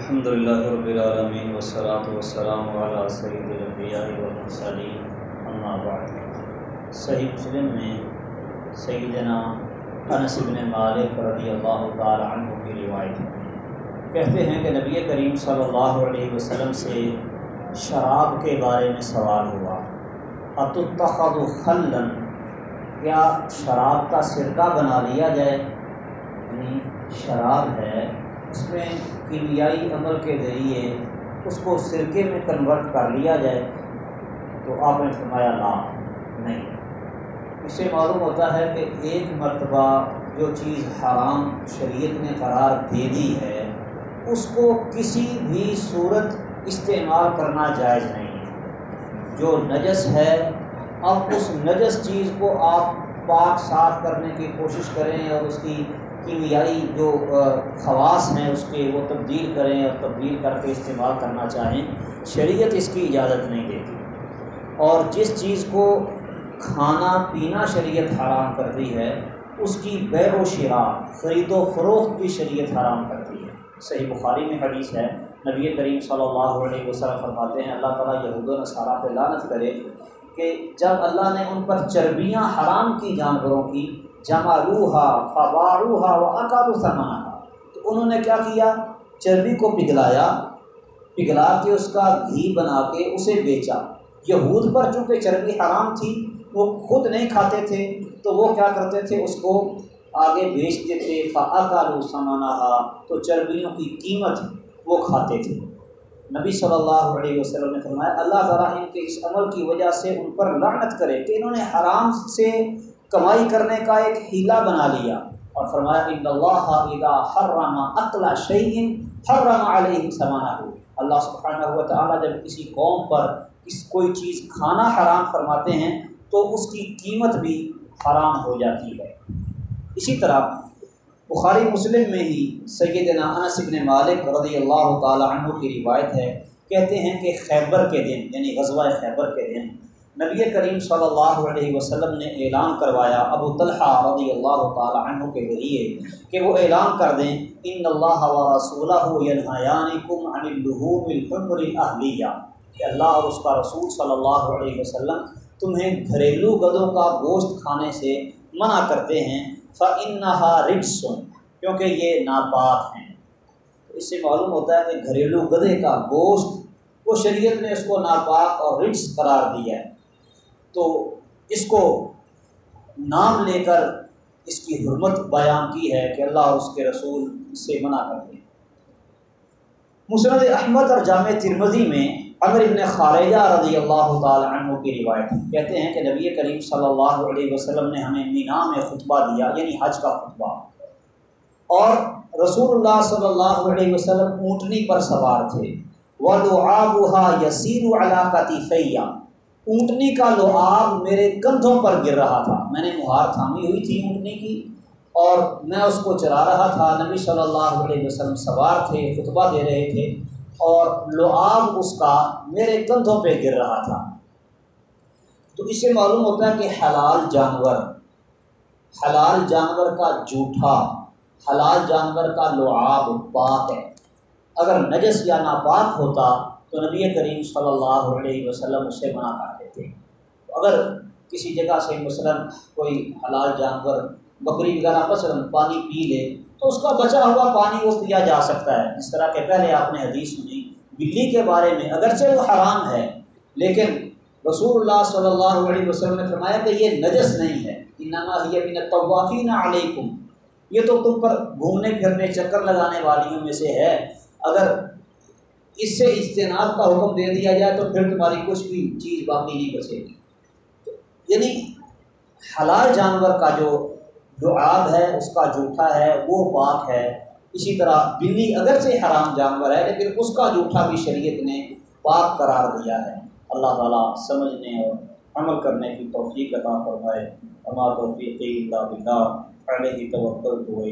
الحمد للہ رب العالمین والصلاة والسلام علی سید الانبیاء والمرسلین اما بعد، صحیح مسلم میں سیدنا انس بن مالک رضی اللہ تعالی عنہ کی روایت ہے۔ کہتے ہیں کہ نبی کریم صلی اللہ علیہ وسلم سے شراب کے بارے میں سوال ہوا۔ اتخذ خلن کیا شراب کا سرکہ بنا لیا جائے؟ یعنی شراب ہے اس میں کیمیائی عمل کے ذریعے اس کو سرکے میں کنورٹ کر لیا جائے، تو آپ نے فرمایا لا، نہیں۔ اس سے معلوم ہوتا ہے کہ ایک مرتبہ جو چیز حرام شریعت نے قرار دے دی ہے، اس کو کسی بھی صورت استعمال کرنا جائز نہیں۔ ہے جو نجس ہے، اب اس نجس چیز کو آپ پاک صاف کرنے کی کوشش کریں اور اس کی کیمیائی جو خواص ہیں، اس کے وہ تبدیل کریں اور تبدیل کر کے استعمال کرنا چاہیں، شریعت اس کی اجازت نہیں دیتی۔ اور جس چیز کو کھانا پینا شریعت حرام کرتی ہے، اس کی بے و شرا خرید و فروخت بھی شریعت حرام کرتی ہے۔ صحیح بخاری میں حدیث ہے، نبی کریم صلی اللہ علیہ وسلم فرماتے ہیں، اللہ تعالیٰ یہود و نصارہ پہ لانت کرے کہ جب اللہ نے ان پر چربیاں حرام کی جانوروں کی جمع روحا فواروحا و اکاب سمانا تو انہوں نے کیا کیا؟ چربی کو پگھلایا، پگھلا کے اس کا گھی بنا کے اسے بیچا۔ یہود پر چونکہ چربی حرام تھی، وہ خود نہیں کھاتے تھے، تو وہ کیا کرتے تھے؟ اس کو آگے بیچتے تھے فعقالو سمانا تو چربیوں کی قیمت وہ کھاتے تھے۔ نبی صلی اللہ علیہ وسلم نے فرمایا، اللہ تعالیٰ ان کے اس عمل کی وجہ سے ان پر لعنت کرے کہ انہوں نے حرام سے کمائی کرنے کا ایک ہیلا بنا لیا اور فرمایا، ان اللہ اذا حرم اقلا شعین حرم علیہ سمانہ ہو. اللہ سبحانہ ہوا تعالیٰ جب کسی قوم پر اس کوئی چیز کھانا حرام فرماتے ہیں تو اس کی قیمت بھی حرام ہو جاتی ہے۔ اسی طرح بخاری مسلم میں ہی سیدنا انس بن مالک رضی اللہ تعالی عنہ کی روایت ہے، کہتے ہیں کہ خیبر کے دن یعنی غزوہ خیبر کے دن نبی کریم صلی اللہ علیہ وسلم نے اعلان کروایا ابو طلحہ رضی اللہ تعالی عنہ کے ذریعے کہ وہ اعلان کر دیں، ان اللہ و رسولہ ینہیانکم عن اللحوم الحمر الاہلیہ کہ اللہ اور اس کا رسول صلی اللہ علیہ وسلم تمہیں گھریلو گدوں کا گوشت کھانے سے منع کرتے ہیں، فَإِنَّهَا رِجْسٌ، کیونکہ یہ ناپاک ہیں۔ اس سے معلوم ہوتا ہے کہ گھریلو گدے کا گوشت، وہ شریعت نے اس کو ناپاک اور رجس قرار دیا ہے۔ تو اس کو نام لے کر اس کی حرمت بیان کی ہے کہ اللہ اور اس کے رسول اس سے منع کرتے ہیں مسرد احمد اور جامع ترمزی میں عمر ابن خارجہ رضی اللہ تعالی عنہ کی روایت کہتے ہیں کہ نبی کریم صلی اللہ علیہ وسلم نے ہمیں مینا میں خطبہ دیا یعنی حج کا خطبہ۔ اور رسول اللہ صلی اللہ علیہ وسلم اونٹنی پر سوار تھے۔ وہ لعابہ یسیر علاقاتی اونٹنی کا لعاب میرے کندھوں پر گر رہا تھا۔ میں نے مہار تھامی ہوئی تھی اونٹنی کی اور میں اس کو چلا رہا تھا۔ نبی صلی اللہ علیہ وسلم سوار تھے، خطبہ دے رہے تھے اور لعاب اس کا میرے کندھوں پہ گر رہا تھا۔ تو اس سے معلوم ہوتا ہے کہ حلال جانور حلال جانور کا جھوٹا، حلال جانور کا لعاب پاک ہے۔ اگر نجس یا ناپاک ہوتا تو نبی کریم صلی اللہ علیہ وسلم اسے منع کرتے تھے اگر کسی جگہ سے مثلا کوئی حلال جانور، بکری وغیرہ مثلا پانی پی لے، تو اس کا بچا ہوا پانی وہ پیا جا سکتا ہے۔ جس طرح کہ پہلے آپ نے حدیث سنی، بلی کے بارے میں اگرچہ وہ حرام ہے، لیکن رسول اللہ صلی اللہ علیہ وسلم نے فرمایا کہ یہ نجس نہیں ہے۔ انما ہی من الطوافین علیکم۔ یہ تو تم پر گھومنے پھرنے، چکر لگانے والیوں میں سے ہے۔ اگر اس سے اجتناب کا حکم دے دیا جائے تو پھر تمہاری کچھ بھی چیز باقی نہیں بچے گی۔ یعنی حلال جانور کا جو جو آب ہے، اس کا جھوٹا ہے، وہ پاک ہے۔ اسی طرح بلی اگرچہ حرام جانور ہے، لیکن اس کا جھوٹا بھی شریعت نے پاک قرار دیا ہے۔ اللہ تعالیٰ سمجھنے اور عمل کرنے کی توفیق عطا فرمائے۔ ہمارا توفیق اللہ بلّہ علیہ توکل تو